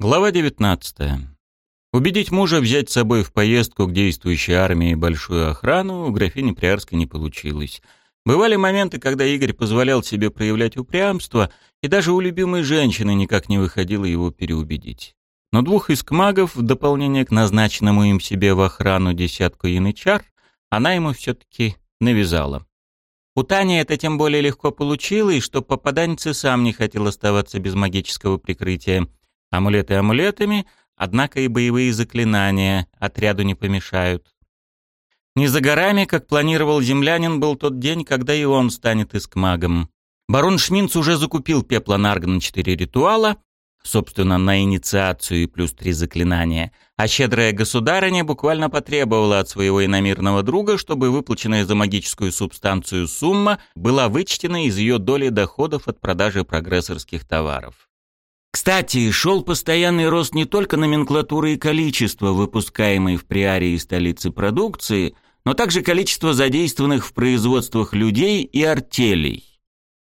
Глава 19. Убедить мужа взять с собой в поездку к действующей армии большую охрану у графини Приарской не получилось. Бывали моменты, когда Игорь позволял себе проявлять упрямство, и даже у любимой женщины никак не выходило его переубедить. Но двух искмагов, в дополнение к назначенному им себе в охрану десятку янычар, она ему все-таки навязала. У Тани это тем более легко получилось, что попаданец и сам не хотел оставаться без магического прикрытия — Амулеты амулетами, однако и боевые заклинания отряду не помешают. Не за горами, как планировал землянин, был тот день, когда и он станет искмагом. Барон Шминц уже закупил пепла Нарга на четыре ритуала, собственно, на инициацию и плюс три заклинания, а щедрая государыня буквально потребовала от своего иномирного друга, чтобы выплаченная за магическую субстанцию сумма была вычтена из ее доли доходов от продажи прогрессорских товаров. Кстати, шел постоянный рост не только номенклатуры и количества выпускаемой в приарии столицы продукции, но также количество задействованных в производствах людей и артелей.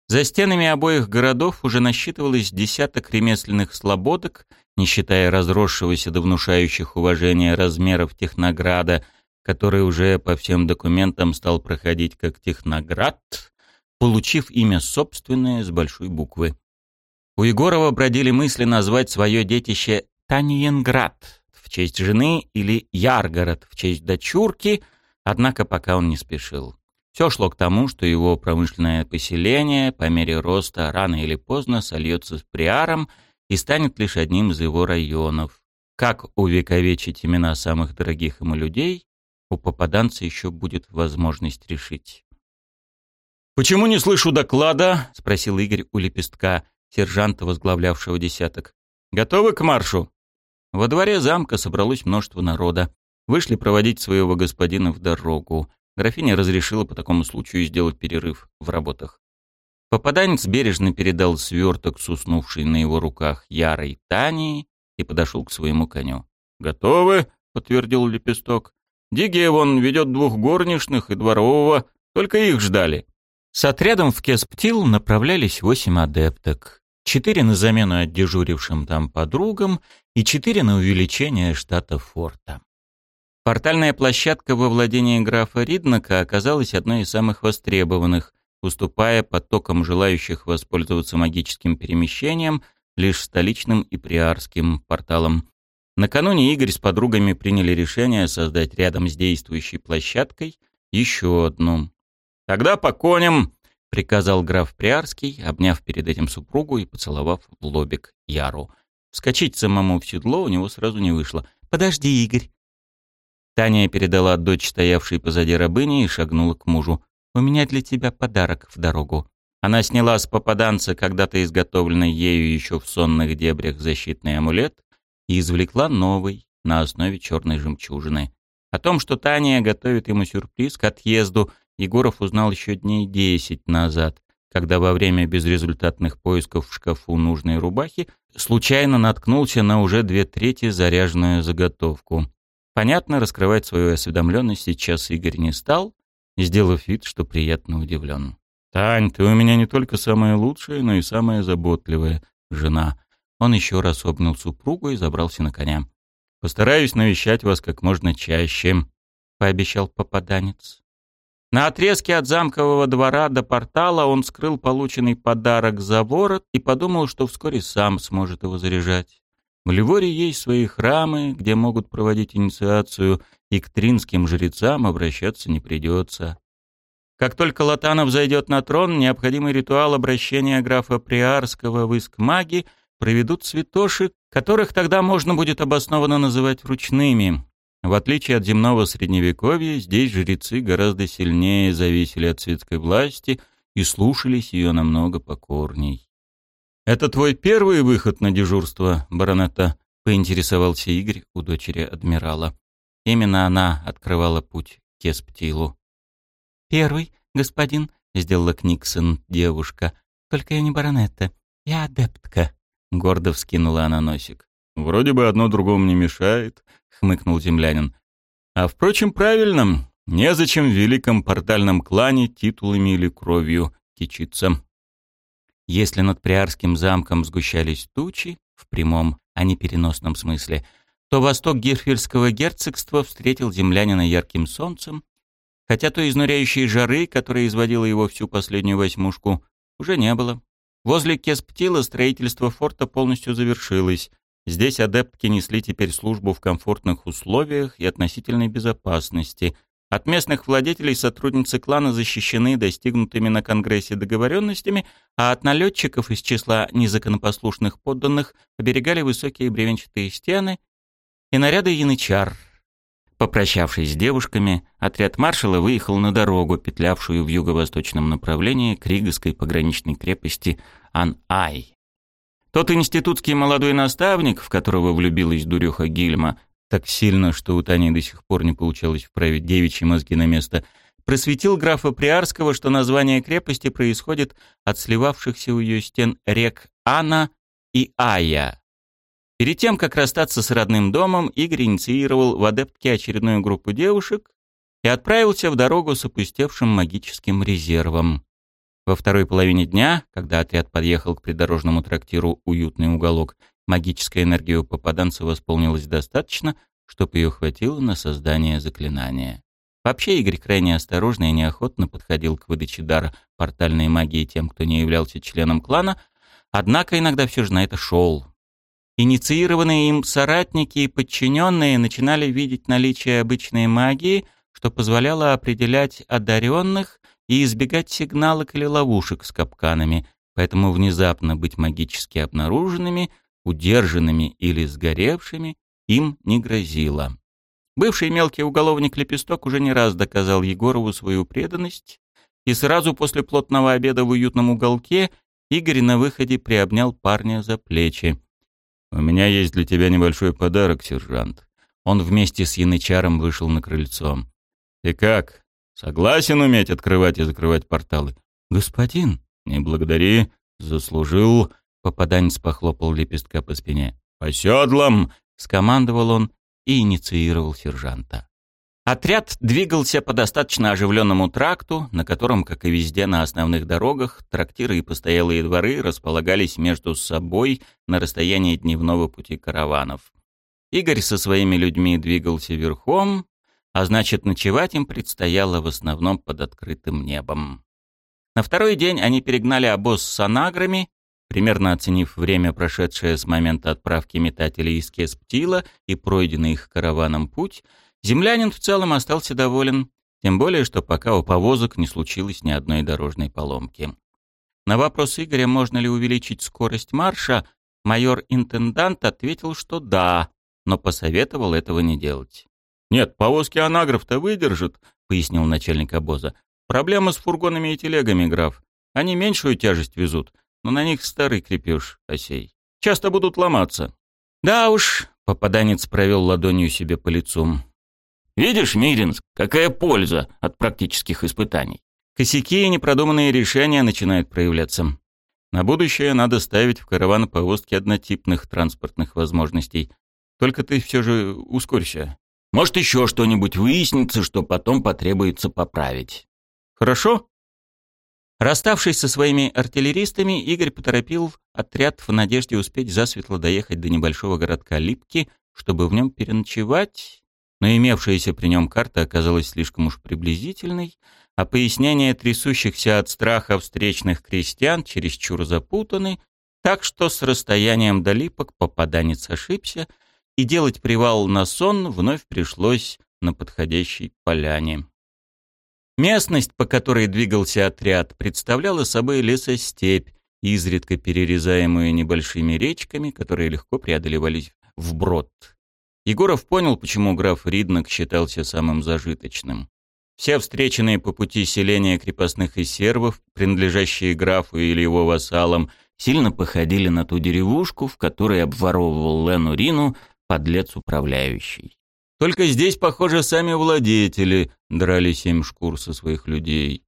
За стенами обоих городов уже насчитывалось десяток ремесленных слободок, не считая разросшегося до внушающих уважения размеров Технограда, который уже по всем документам стал проходить как Техноград, получив имя собственное с большой буквы. У Егорова бродили мысли назвать свое детище Таньенград в честь жены или Яргород в честь дочурки, однако пока он не спешил. Все шло к тому, что его промышленное поселение по мере роста рано или поздно сольется с Приаром и станет лишь одним из его районов. Как увековечить имена самых дорогих ему людей, у попаданца еще будет возможность решить. «Почему не слышу доклада?» — спросил Игорь у лепестка сержанта, возглавлявшего десяток. «Готовы к маршу?» Во дворе замка собралось множество народа. Вышли проводить своего господина в дорогу. Графиня разрешила по такому случаю сделать перерыв в работах. Попаданец бережно передал сверток с на его руках ярой Тании и подошел к своему коню. «Готовы?» — подтвердил Лепесток. «Дигия вон ведет двух горничных и дворового, только их ждали». С отрядом в Кесптил направлялись восемь адепток. Четыре на замену отдежурившим там подругам и четыре на увеличение штата форта. Портальная площадка во владении графа Риднака оказалась одной из самых востребованных, уступая потокам желающих воспользоваться магическим перемещением лишь столичным и приарским порталом. Накануне Игорь с подругами приняли решение создать рядом с действующей площадкой еще одну. «Тогда по коням», — приказал граф Приарский, обняв перед этим супругу и поцеловав в лобик Яру. Вскочить самому в седло у него сразу не вышло. «Подожди, Игорь». Таня передала дочь, стоявшей позади рабыни, и шагнула к мужу. «У меня для тебя подарок в дорогу». Она сняла с попаданца когда-то изготовленный ею еще в сонных дебрях защитный амулет и извлекла новый на основе черной жемчужины. О том, что Таня готовит ему сюрприз к отъезду, Егоров узнал еще дней десять назад, когда во время безрезультатных поисков в шкафу нужной рубахи случайно наткнулся на уже две трети заряженную заготовку. Понятно, раскрывать свою осведомленность сейчас Игорь не стал, сделав вид, что приятно удивлен. «Тань, ты у меня не только самая лучшая, но и самая заботливая жена». Он еще раз обнял супругу и забрался на коня. «Постараюсь навещать вас как можно чаще», — пообещал попаданец. На отрезке от замкового двора до портала он скрыл полученный подарок за ворот и подумал, что вскоре сам сможет его заряжать. В Ливоре есть свои храмы, где могут проводить инициацию, и к тринским жрецам обращаться не придется. Как только Латанов зайдет на трон, необходимый ритуал обращения графа Приарского в Искмаги проведут святоши, которых тогда можно будет обоснованно называть ручными. В отличие от земного средневековья, здесь жрецы гораздо сильнее зависели от светской власти и слушались ее намного покорней. «Это твой первый выход на дежурство, баронетта?» — поинтересовался Игорь у дочери адмирала. Именно она открывала путь к Кесптилу. «Первый, господин», — сделала Книксон девушка. «Только я не баронетта, я адептка», — гордо вскинула она носик. «Вроде бы одно другому не мешает», — хмыкнул землянин. «А впрочем, правильно. Незачем в великом портальном клане титулами или кровью кичиться». Если над Приарским замком сгущались тучи, в прямом, а не переносном смысле, то восток Гирфельского герцогства встретил землянина ярким солнцем, хотя той изнуряющей жары, которая изводила его всю последнюю восьмушку, уже не было. Возле Кесптила строительство форта полностью завершилось. Здесь адептки несли теперь службу в комфортных условиях и относительной безопасности. От местных владетелей сотрудницы клана защищены достигнутыми на Конгрессе договоренностями, а от налетчиков из числа незаконопослушных подданных оберегали высокие бревенчатые стены и наряды янычар, Попрощавшись с девушками, отряд маршала выехал на дорогу, петлявшую в юго-восточном направлении к Ригаской пограничной крепости Ан-Ай. Тот институтский молодой наставник, в которого влюбилась дурюха Гильма, так сильно, что у Тани до сих пор не получалось вправить девичьи мозги на место, просветил графа Приарского, что название крепости происходит от сливавшихся у ее стен рек Ана и Ая, Перед тем, как расстаться с родным домом, Игорь инициировал в адептке очередную группу девушек и отправился в дорогу с опустевшим магическим резервом. Во второй половине дня, когда отряд подъехал к придорожному трактиру «Уютный уголок», магическая энергия у попаданца восполнилась достаточно, чтобы ее хватило на создание заклинания. Вообще Игорь крайне осторожно и неохотно подходил к выдаче дара портальной магии тем, кто не являлся членом клана, однако иногда все же на это шел. Инициированные им соратники и подчиненные начинали видеть наличие обычной магии, что позволяло определять одаренных и избегать сигналок или ловушек с капканами, поэтому внезапно быть магически обнаруженными, удержанными или сгоревшими им не грозило. Бывший мелкий уголовник Лепесток уже не раз доказал Егорову свою преданность, и сразу после плотного обеда в уютном уголке Игорь на выходе приобнял парня за плечи. «У меня есть для тебя небольшой подарок, сержант». Он вместе с янычаром вышел на крыльцо. «Ты как? Согласен уметь открывать и закрывать порталы?» «Господин?» «Не благодари. Заслужил». Попаданец похлопал лепестка по спине. «По седлам!» — скомандовал он и инициировал сержанта. Отряд двигался по достаточно оживленному тракту, на котором, как и везде на основных дорогах, трактиры и постоялые дворы располагались между собой на расстоянии дневного пути караванов. Игорь со своими людьми двигался верхом, а значит, ночевать им предстояло в основном под открытым небом. На второй день они перегнали обоз с анаграми, примерно оценив время, прошедшее с момента отправки метателей из Кесптила и пройденный их караваном путь — Землянин в целом остался доволен, тем более, что пока у повозок не случилось ни одной дорожной поломки. На вопрос Игоря, можно ли увеличить скорость марша, майор-интендант ответил, что да, но посоветовал этого не делать. «Нет, повозки анаграф-то выдержат», — пояснил начальник обоза. «Проблема с фургонами и телегами, граф. Они меньшую тяжесть везут, но на них старый крепеж, осей. Часто будут ломаться». «Да уж», — попаданец провел ладонью себе по лицу. Видишь, Миринск, какая польза от практических испытаний. Косяки и непродуманные решения начинают проявляться. На будущее надо ставить в караван повозки однотипных транспортных возможностей. Только ты все же ускорься. Может, еще что-нибудь выяснится, что потом потребуется поправить. Хорошо? Расставшись со своими артиллеристами, Игорь поторопил отряд в надежде успеть засветло доехать до небольшого городка Липки, чтобы в нем переночевать но имевшаяся при нем карта оказалась слишком уж приблизительной, а пояснения трясущихся от страха встречных крестьян чересчур запутаны, так что с расстоянием до липок попаданец ошибся, и делать привал на сон вновь пришлось на подходящей поляне. Местность, по которой двигался отряд, представляла собой лесостепь, изредка перерезаемую небольшими речками, которые легко преодолевались вброд. Егоров понял, почему граф Риднок считался самым зажиточным. Все встреченные по пути селения крепостных и сервов, принадлежащие графу или его вассалам, сильно походили на ту деревушку, в которой обворовывал Лену Рину подлец управляющий. Только здесь, похоже, сами владетели драли семь шкур со своих людей.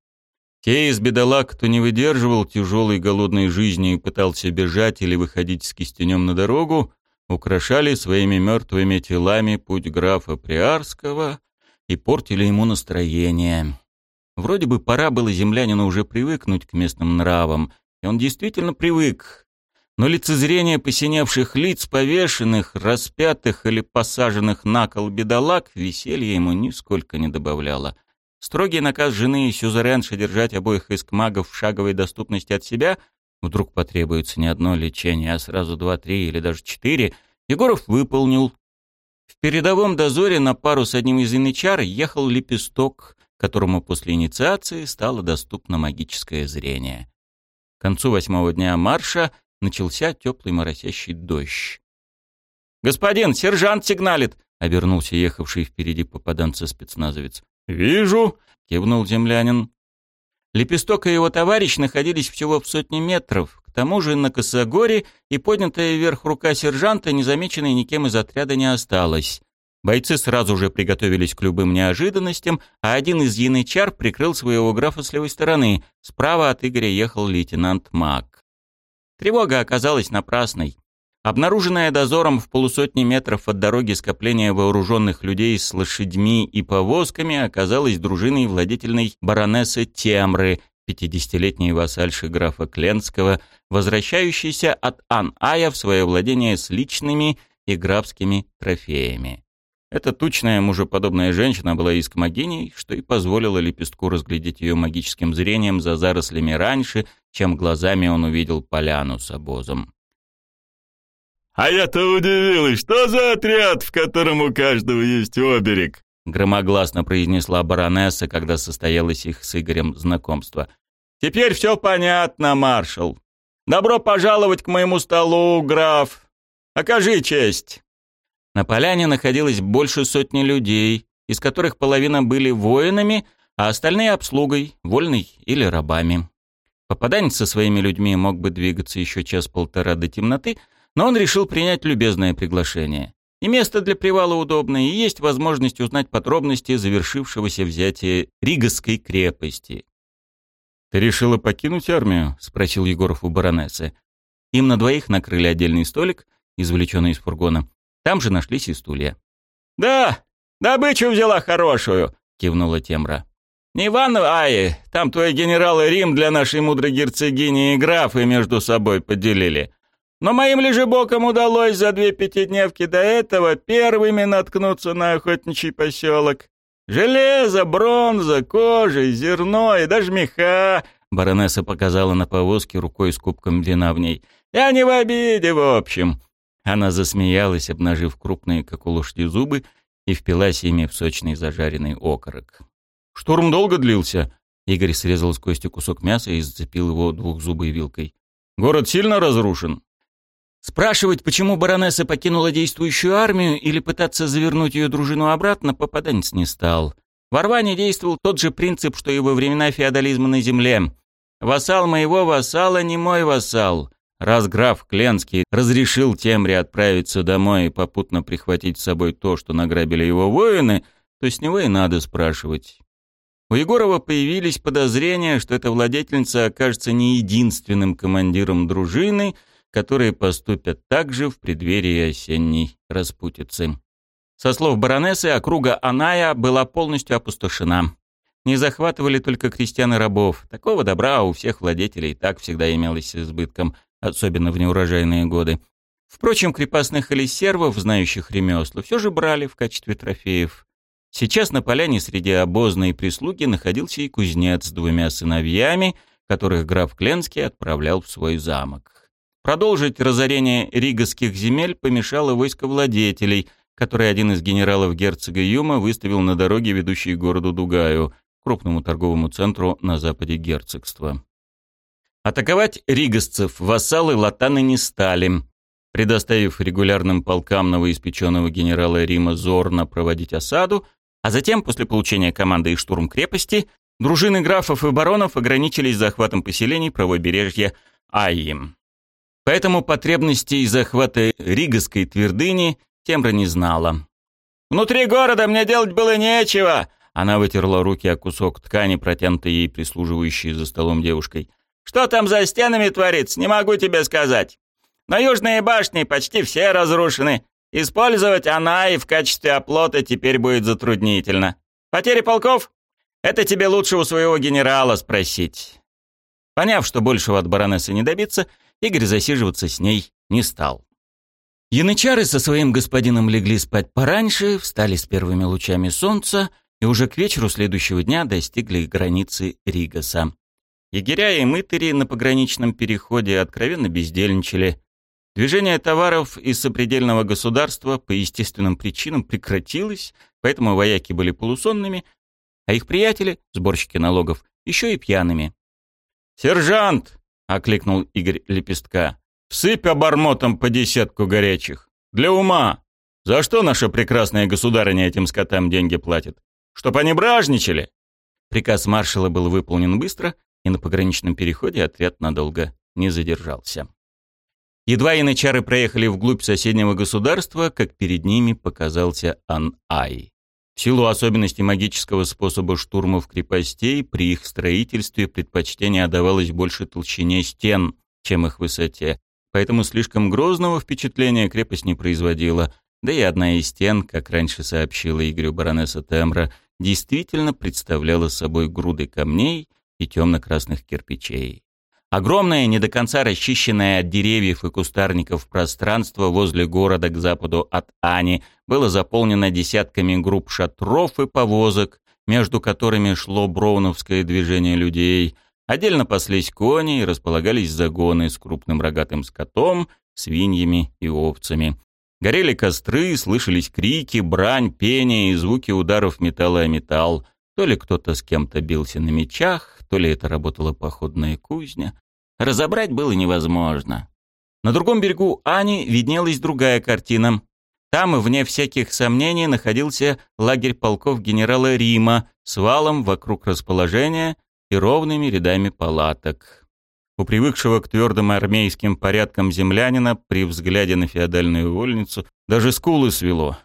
Те из бедолаг, кто не выдерживал тяжелой голодной жизни и пытался бежать или выходить с кистенем на дорогу, украшали своими мертвыми телами путь графа Приарского и портили ему настроение. Вроде бы пора было землянину уже привыкнуть к местным нравам, и он действительно привык. Но лицезрение посиневших лиц повешенных, распятых или посаженных на кол бедолаг веселья ему нисколько не добавляло. Строгий наказ жены и сюзеренши держать обоих искмагов в шаговой доступности от себя вдруг потребуется не одно лечение, а сразу два-три или даже четыре, Егоров выполнил. В передовом дозоре на пару с одним из янычар ехал лепесток, которому после инициации стало доступно магическое зрение. К концу восьмого дня марша начался теплый моросящий дождь. «Господин, сержант сигналит!» — обернулся ехавший впереди попаданца-спецназовец. «Вижу!» — кивнул землянин. Лепесток и его товарищ находились всего в сотне метров. К тому же на косогоре и поднятая вверх рука сержанта, незамеченной никем из отряда, не осталась. Бойцы сразу же приготовились к любым неожиданностям, а один из янычар прикрыл своего графа с левой стороны. Справа от Игоря ехал лейтенант Мак. Тревога оказалась напрасной. Обнаруженное дозором в полусотни метров от дороги скопление вооруженных людей с лошадьми и повозками оказалось дружиной владетельной баронессы Темры, пятидесятилетней вассальши графа Кленского, возвращающейся от Ан-Ая в свое владение с личными и графскими трофеями. Эта тучная мужеподобная женщина была искмогиней, что и позволило лепестку разглядеть ее магическим зрением за зарослями раньше, чем глазами он увидел поляну с обозом. «А я-то удивилась, что за отряд, в котором у каждого есть оберег?» громогласно произнесла баронесса, когда состоялось их с Игорем знакомство. «Теперь все понятно, маршал. Добро пожаловать к моему столу, граф. Окажи честь». На поляне находилось больше сотни людей, из которых половина были воинами, а остальные — обслугой, вольной или рабами. Попаданец со своими людьми мог бы двигаться еще час-полтора до темноты, но он решил принять любезное приглашение. И место для привала удобное, и есть возможность узнать подробности завершившегося взятия Ригасской крепости. «Ты решила покинуть армию?» — спросил Егоров у баронессы. Им на двоих накрыли отдельный столик, извлеченный из фургона. Там же нашлись и стулья. «Да, добычу взяла хорошую», — кивнула Темра. «Не Иван Ай, там твои генералы Рим для нашей мудрой герцогини и графы между собой поделили. Но моим лежебокам удалось за две пятидневки до этого первыми наткнуться на охотничий поселок. Железо, бронза, кожа, зерно и даже меха». Баронесса показала на повозке рукой с кубком вина в ней. «Я не в обиде, в общем. Она засмеялась, обнажив крупные, как у лошади, зубы, и впилась ими в сочный зажаренный окорок. «Штурм долго длился?» Игорь срезал с кости кусок мяса и зацепил его двухзубой вилкой. «Город сильно разрушен?» Спрашивать, почему баронесса покинула действующую армию или пытаться завернуть ее дружину обратно, попаданец не стал. В Орване действовал тот же принцип, что и во времена феодализма на земле. «Вассал моего вассала не мой вассал. Раз граф Кленский разрешил Темре отправиться домой и попутно прихватить с собой то, что награбили его воины, то с него и надо спрашивать. У Егорова появились подозрения, что эта владетельница окажется не единственным командиром дружины, которые поступят так же в преддверии осенней распутицы. Со слов баронессы, округа Аная была полностью опустошена. Не захватывали только крестьян и рабов. Такого добра у всех владетелей так всегда имелось с избытком – особенно в неурожайные годы. Впрочем, крепостных или сервов, знающих ремесла, все же брали в качестве трофеев. Сейчас на поляне среди обозной прислуги находился и кузнец с двумя сыновьями, которых граф Кленский отправлял в свой замок. Продолжить разорение ригасских земель помешало войско владетелей, которое один из генералов герцога Юма выставил на дороге, ведущей к городу Дугаю, крупному торговому центру на западе герцогства. Атаковать ригасцев вассалы латаны не стали, предоставив регулярным полкам новоиспеченного генерала Рима Зорна проводить осаду, а затем, после получения команды и штурм крепости, дружины графов и баронов ограничились захватом поселений правобережья Айи. Поэтому потребностей захвата Ригасской твердыни Темра не знала. «Внутри города мне делать было нечего!» Она вытерла руки о кусок ткани, протянутой ей прислуживающей за столом девушкой. Что там за стенами творится, не могу тебе сказать. Но южные башни почти все разрушены. Использовать она и в качестве оплота теперь будет затруднительно. Потери полков? Это тебе лучше у своего генерала спросить». Поняв, что большего от баронессы не добиться, Игорь засиживаться с ней не стал. Янычары со своим господином легли спать пораньше, встали с первыми лучами солнца и уже к вечеру следующего дня достигли границы Ригаса. Егеря и мытари на пограничном переходе откровенно бездельничали. Движение товаров из сопредельного государства по естественным причинам прекратилось, поэтому вояки были полусонными, а их приятели, сборщики налогов, еще и пьяными. «Сержант!» — окликнул Игорь Лепестка. «Всыпь обормотом по десятку горячих. Для ума! За что наша прекрасная государыня этим скотам деньги платит? Чтоб они бражничали?» Приказ маршала был выполнен быстро, на пограничном переходе отряд надолго не задержался. Едва янычары проехали вглубь соседнего государства, как перед ними показался Ан-Ай. В силу особенностей магического способа штурмов крепостей, при их строительстве предпочтение отдавалось больше толщине стен, чем их высоте, поэтому слишком грозного впечатления крепость не производила, да и одна из стен, как раньше сообщила Игорю баронесса Темра, действительно представляла собой груды камней и темно-красных кирпичей. Огромное, не до конца расчищенное от деревьев и кустарников пространство возле города к западу от Ани было заполнено десятками групп шатров и повозок, между которыми шло броуновское движение людей. Отдельно паслись кони и располагались загоны с крупным рогатым скотом, свиньями и овцами. Горели костры, слышались крики, брань, пение и звуки ударов металла о металл. То ли кто-то с кем-то бился на мечах, то ли это работала походная кузня. Разобрать было невозможно. На другом берегу Ани виднелась другая картина. Там, вне всяких сомнений, находился лагерь полков генерала Рима с валом вокруг расположения и ровными рядами палаток. У привыкшего к твердым армейским порядкам землянина при взгляде на феодальную вольницу даже скулы свело.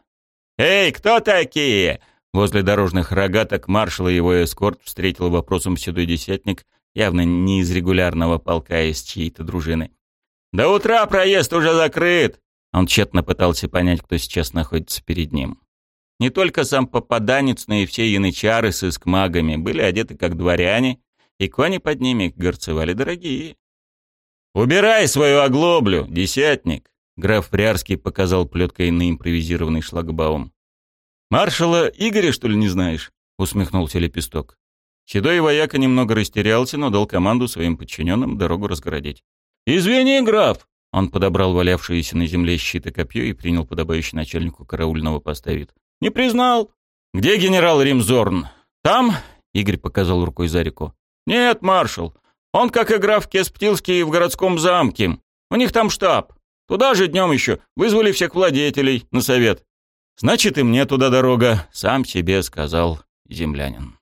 «Эй, кто такие?» Возле дорожных рогаток маршала его эскорт встретил вопросом седой десятник, явно не из регулярного полка, а из чьей-то дружины. «До утра проезд уже закрыт!» Он тщетно пытался понять, кто сейчас находится перед ним. Не только сам попаданец, но и все янычары с искмагами были одеты как дворяне, и кони под ними горцевали дорогие. «Убирай свою оглоблю, десятник!» Граф Приарский показал плеткой на импровизированный шлагбаум. «Маршала Игоря, что ли, не знаешь?» — усмехнулся Лепесток. Седой вояка немного растерялся, но дал команду своим подчиненным дорогу разгородить. «Извини, граф!» Он подобрал валявшиеся на земле щит и копье и принял подобающий начальнику караульного поста «Не признал!» «Где генерал Римзорн?» «Там?» — Игорь показал рукой за реку. «Нет, маршал. Он, как и граф Кесптилский, в городском замке. У них там штаб. Туда же днем еще вызвали всех владетелей на совет. «Значит, и мне туда дорога», — сам себе сказал землянин.